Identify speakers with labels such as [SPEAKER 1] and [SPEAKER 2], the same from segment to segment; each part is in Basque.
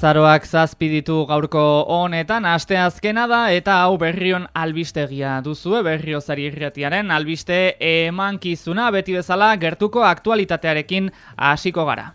[SPEAKER 1] Azaroak zazpi ditu gaurko honetan, aste azkena da eta hau berrion albistegia duzue, berriozari irretiaren albiste emankizuna beti bezala gertuko aktualitatearekin hasiko gara.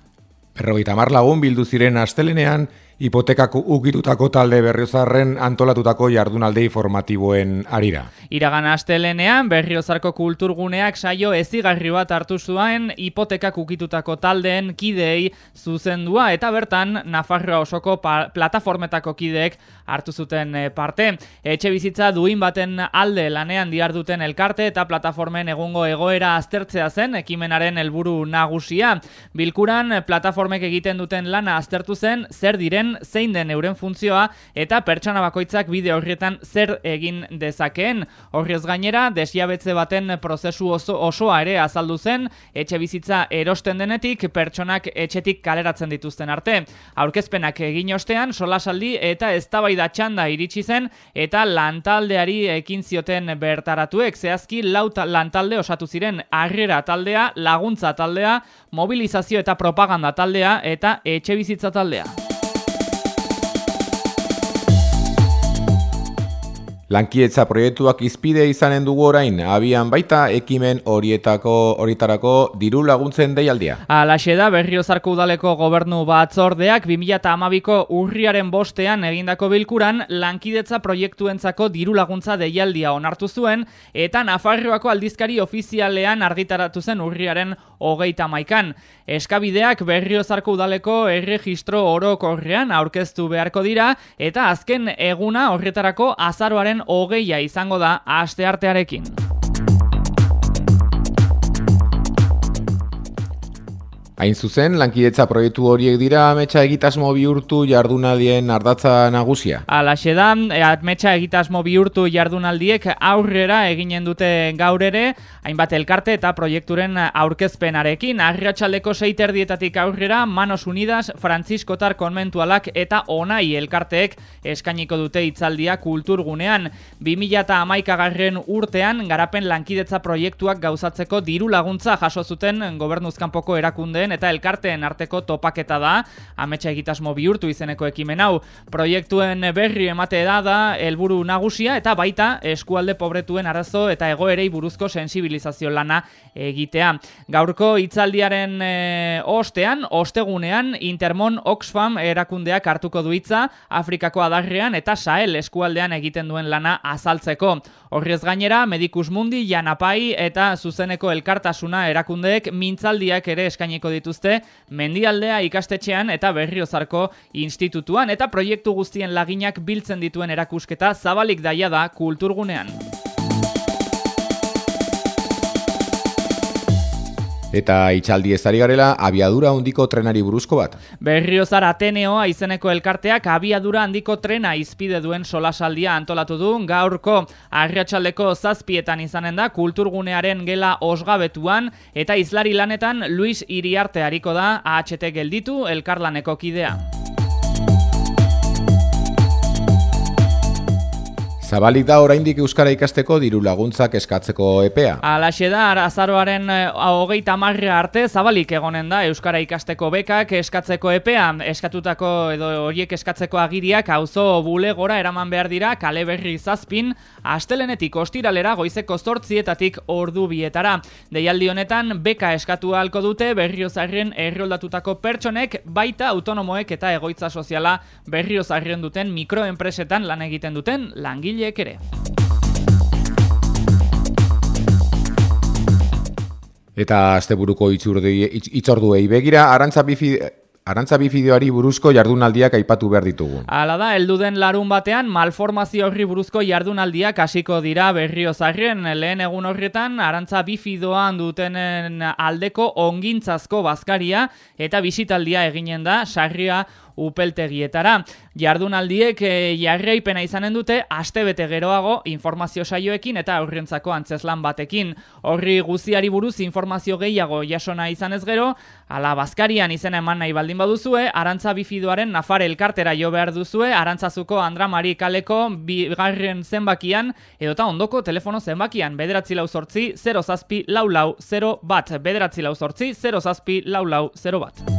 [SPEAKER 2] Berrogeita lagun bildu ziren astelenean, hipotekako ukitutako talde berriozarren antolatutako jardunaldei formatiboen arira.
[SPEAKER 1] Iragan astelenean berriozarko kulturguneak saio ezigarri bat hartu zuen hipotekak ukitutako taldeen kideei zuzendua eta bertan Nafarroa osoko plataformetako kideek hartu zuten eh, parte. Etxe bizitza duin baten alde lanean diar duten elkarte eta plataformen egungo egoera aztertzea zen ekimenaren helburu nagusia. Bilkuran plataformek egiten duten lana aztertu zen zer diren zein den euren funtzioa eta pertsona bakoitzak bide horrietan zer egin dezakeen. Horrez gainera, desiabetze baten prozesu oso, osoa ere azaldu zen, etxe bizitza erosten denetik pertsonak etxetik kaleratzen dituzten arte. Aurkezpenak egin ostean, solasaldi eta eztabaida txanda iritsi zen eta lantaldeari ekin zioten bertaratuek zehazki lauta lantalde osatu ziren harrera taldea, laguntza taldea, mobilizazio eta propaganda taldea eta etxe bizitza taldea.
[SPEAKER 2] Lankietza proiektuak izpide izanen dugu orain, abian baita ekimen horietako horietarako diru laguntzen deialdia.
[SPEAKER 1] Alaxe da, berriozarko udaleko gobernu batzordeak 2008ko urriaren bostean egindako bilkuran lankidetza proiektuentzako diru laguntza deialdia onartu zuen, eta Nafarroako aldizkari ofizialean argitaratu zen urriaren hogeita maikan. Eskabideak berriozarko udaleko erregistro orokorrean aurkeztu beharko dira, eta azken eguna horretarako azaroaren hogeia izango da aste
[SPEAKER 2] Hain zuzen, lankidetza proiektu horiek dira ametsa egitasmo bihurtu jardunaldien ardatza nagusia.
[SPEAKER 1] Alaxe da, e, ametsa egitasmo bihurtu jardunaldiek aurrera eginen dute gaur ere, hainbat elkarte eta proiekturen aurkezpenarekin. Arriatxaldeko seiterdietatik aurrera, Manos Unidas, Franciscotar Konmentualak eta Onai elkarteek eskainiko dute itzaldia kulturgunean. 2000 eta amaikagarren urtean, garapen lankidetza proiektuak gauzatzeko diru laguntza jaso zuten gobernuzkanpoko erakunde eta elkarteen arteko topaketa da, ametsa egitasmo bihurtu izeneko ekimen hau. Proiektuen berri emate da da helburu nagusia eta baita eskualde pobretuen arazo eta egoerei buruzko sensibilizazio lana egitea. Gaurko hitzaldiaren e, ostean, ostegunean Intermon Oxfam erakundeak hartuko du hitza Afrikako adarrean eta Sahel eskualdean egiten duen lana azaltzeko. Horrez gainera, Medikus Mundi, Janapai eta zuzeneko elkartasuna erakundeek mintzaldiak ere eskainiko dituzte mendialdea ikastetxean eta berriozarko institutuan eta proiektu guztien laginak biltzen dituen erakusketa zabalik daia da kulturgunean.
[SPEAKER 2] Eta itxaldi ez garela, abiadura handiko trenari buruzko bat.
[SPEAKER 1] Berriozar Ateneoa izeneko elkarteak abiadura handiko trena izpide duen solasaldia antolatu du gaurko arriatxaldeko zazpietan izanen da kulturgunearen gela osgabetuan eta izlari lanetan Luis Iriarte hariko da AHT gelditu elkarlaneko kidea.
[SPEAKER 2] Zabalik da oraindik euskara ikasteko diru laguntzak eskatzeko epea.
[SPEAKER 1] Alaxe da azaroaren eh, hogeita marra arte zabalik egonen da euskara ikasteko bekak eskatzeko epea. Eskatutako edo horiek eskatzeko agiriak auzo bulegora eraman behar dira kale berri zazpin astelenetik ostiralera goizeko zortzietatik ordu bietara. Deialdi honetan beka eskatu halko dute berriozarren erroldatutako pertsonek baita autonomoek eta egoitza soziala berriozarren duten mikroenpresetan lan egiten duten langile langileek ere.
[SPEAKER 2] Eta asteburuko itzorduei begira, arantza bifi Arantza bifideoari buruzko jardunaldiak aipatu behar ditugu.
[SPEAKER 1] Hala da, elduden larun batean malformazio horri buruzko jardunaldiak hasiko dira berrio zarren. Lehen egun horretan, arantza bifidoan dutenen aldeko ongintzazko bazkaria eta bisitaldia eginen da sarria upeltegietara. Jardunaldiek e, jarraipena izanen dute astebete geroago informazio saioekin eta aurrentzako antzeslan batekin. Horri guziari buruz informazio gehiago jasona izanez gero, ala bazkarian izena eman nahi baldin baduzue, arantza bifidoaren nafare elkartera jo behar duzue, arantzazuko Andra Mari kaleko bigarren zenbakian, edota ondoko telefono zenbakian, bederatzi lau sortzi, 0 zazpi lau lau 0 bat, bederatzi lau sortzi, 0 zazpi lau lau 0 bat.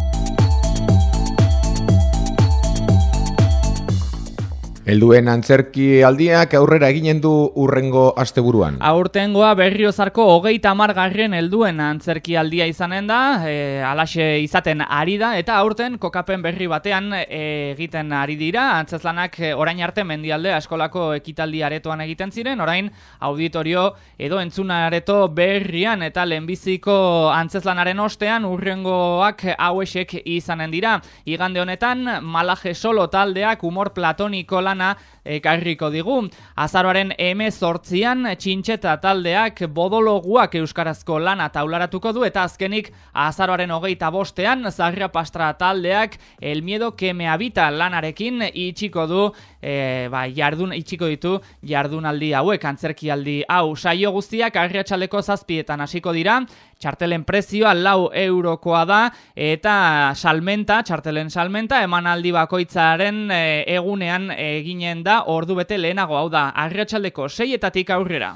[SPEAKER 2] Helduen antzerki aldiak aurrera eginen du urrengo asteburuan.
[SPEAKER 1] Aurtengoa berriozarko hogeita amargarren helduen antzerki aldia izanen da, e, alaxe izaten ari da, eta aurten kokapen berri batean egiten ari dira, antzezlanak e, orain arte mendialde askolako ekitaldi aretoan egiten ziren, orain auditorio edo entzuna areto berrian eta lehenbiziko antzezlanaren ostean urrengoak hauesek izanen dira. Igande honetan, malaje solo taldeak humor platoniko lan lana ekarriko digu. Azaroaren emezortzian txintxeta taldeak bodologuak euskarazko lana taularatuko du eta azkenik azaroaren hogeita bostean zarria pastra taldeak el miedo que me habita lanarekin itxiko du e, ba, jardun, itxiko ditu jardunaldi hauek antzerkialdi hau saio guztiak arriatxaleko zazpietan hasiko dira txartelen prezioa lau eurokoa da eta salmenta, txartelen salmenta emanaldi bakoitzaren e, egunean eginen da ordu bete lehenago hau da agriatxaldeko seietatik aurrera.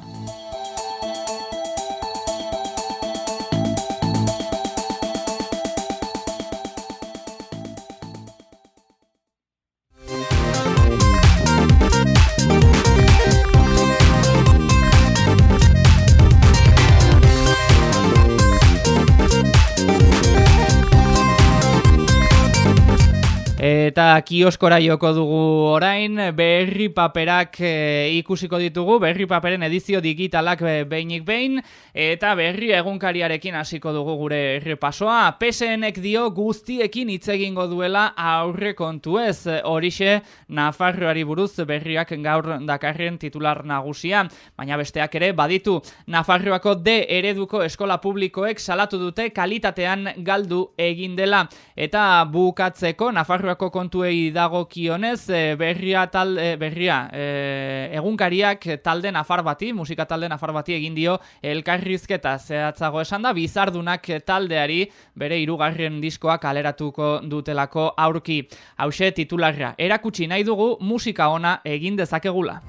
[SPEAKER 1] Eta kioskora joko dugu orain, berri paperak e, ikusiko ditugu, berri paperen edizio digitalak e, behinik behin, eta berri egunkariarekin hasiko dugu gure repasoa. PSNek dio guztiekin hitz egingo duela aurre kontu ez, horixe Nafarroari buruz berriak gaur dakarren titular nagusia, baina besteak ere baditu Nafarroako D ereduko eskola publikoek salatu dute kalitatean galdu egin dela, eta bukatzeko Nafarro Nafarroako kontuei dago kionez, e, berria, tal, e, berria e, egunkariak talde nafar bati, musika talde nafar bati egin dio elkarrizketa zehatzago esan da, bizardunak taldeari bere irugarren diskoak aleratuko dutelako aurki. Hauxe titularra, erakutsi nahi dugu musika ona egin dezakegula.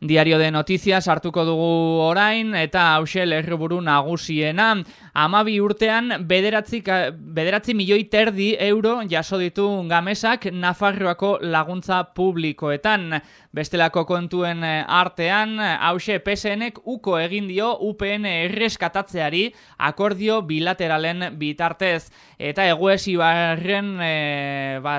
[SPEAKER 1] Diario de Noticias hartuko dugu orain eta hause lerruburu nagusiena. Amabi urtean bederatzi, bederatzi milioi terdi euro jaso ditu gamesak Nafarroako laguntza publikoetan. Bestelako kontuen eh, artean, hause PSNek uko egin dio UPN erreskatatzeari akordio bilateralen bitartez. Eta eguesi barren e, ba,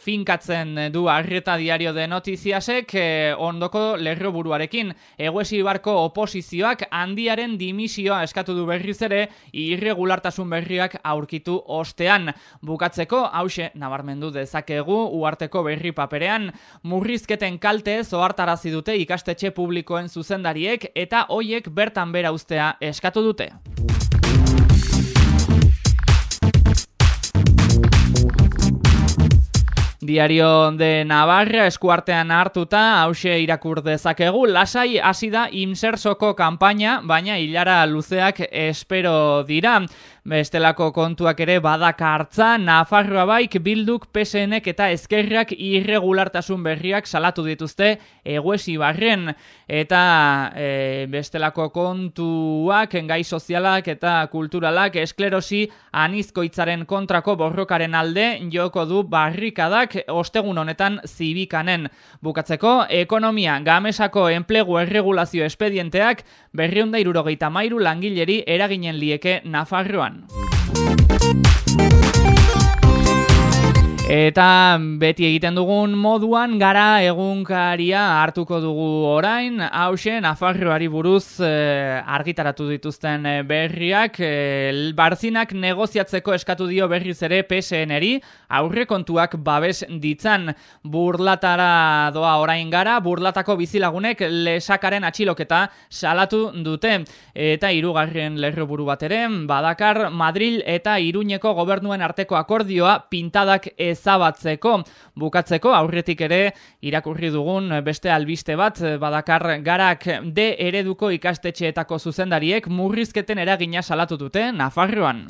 [SPEAKER 1] finkatzen du arreta diario de notiziasek e, ondoko lerro buruarekin. Eguesi barko oposizioak handiaren dimisioa eskatu du berriz ere irregulartasun berriak aurkitu ostean. Bukatzeko, hause, nabarmendu dezakegu, uarteko berri paperean, murrizketen kalte zoartarazi dute ikastetxe publikoen zuzendariek eta hoiek bertan bera ustea eskatu dute. Diario de Navarra eskuartean hartuta hause irakur dezakegu. Lasai hasi da insersoko kanpaina baina hilara luzeak espero dira Bestelako kontuak ere badaka hartza, Nafarroa baik bilduk PSNek eta eskerrak irregulartasun berriak salatu dituzte eguesi barren. Eta e, bestelako kontuak, gai sozialak eta kulturalak esklerosi anizkoitzaren kontrako borrokaren alde joko du barrikadak ostegun honetan zibikanen. Bukatzeko, ekonomia gamesako enplegu erregulazio espedienteak berriunda irurogeita mairu langileri eraginen lieke Nafarroan. Thank you. Eta beti egiten dugun moduan gara egunkaria hartuko dugu orain, hause Nafarroari buruz e, argitaratu dituzten eh, berriak, e, barzinak negoziatzeko eskatu dio berriz ere PSN-eri, aurre kontuak babes ditzan. Burlatara doa orain gara, burlatako bizilagunek lesakaren atxiloketa salatu dute. Eta irugarren lerro buru bat ere, badakar Madril eta Iruñeko gobernuen arteko akordioa pintadak ez ezabatzeko. Bukatzeko aurretik ere irakurri dugun beste albiste bat badakar garak de ereduko ikastetxeetako zuzendariek murrizketen eragina salatu dute Nafarroan.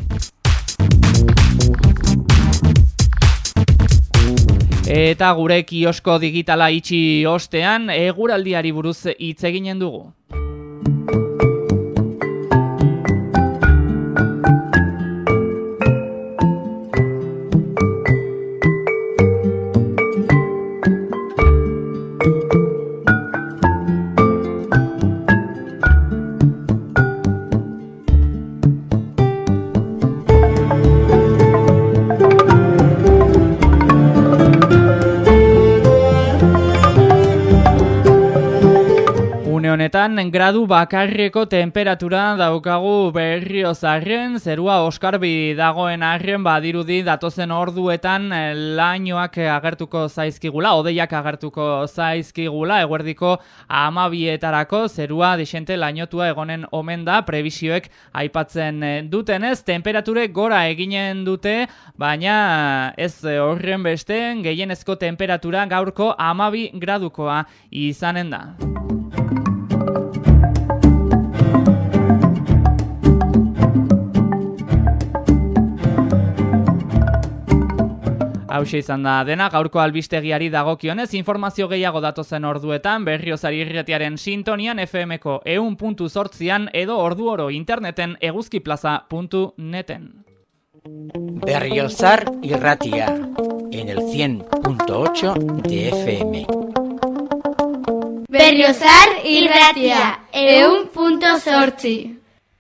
[SPEAKER 1] Eta gure kiosko digitala itxi ostean, eguraldiari buruz hitz eginen dugu. Gradu bakarreko temperatura daukagu berriozarren, zerua oskarbi dagoen arren badirudi datozen orduetan eh, lainoak agertuko zaizkigula, odeiak agertuko zaizkigula, eguerdiko amabietarako, zerua desente lainotua egonen omen da, prebisioek aipatzen eh, dutenez, temperature gora eginen dute, baina ez horren beste, gehienezko temperatura gaurko amabi gradukoa izanen da. Hau izan da dena, gaurko albistegiari dagokionez, informazio gehiago datozen orduetan, berriozari irretiaren sintonian FM-ko eun puntu sortzian edo ordu oro interneten eguzkiplaza.neten.
[SPEAKER 3] Berriozar irratia, en el 100.8 de FM.
[SPEAKER 4] Berriozar irratia, eun punto sortzi.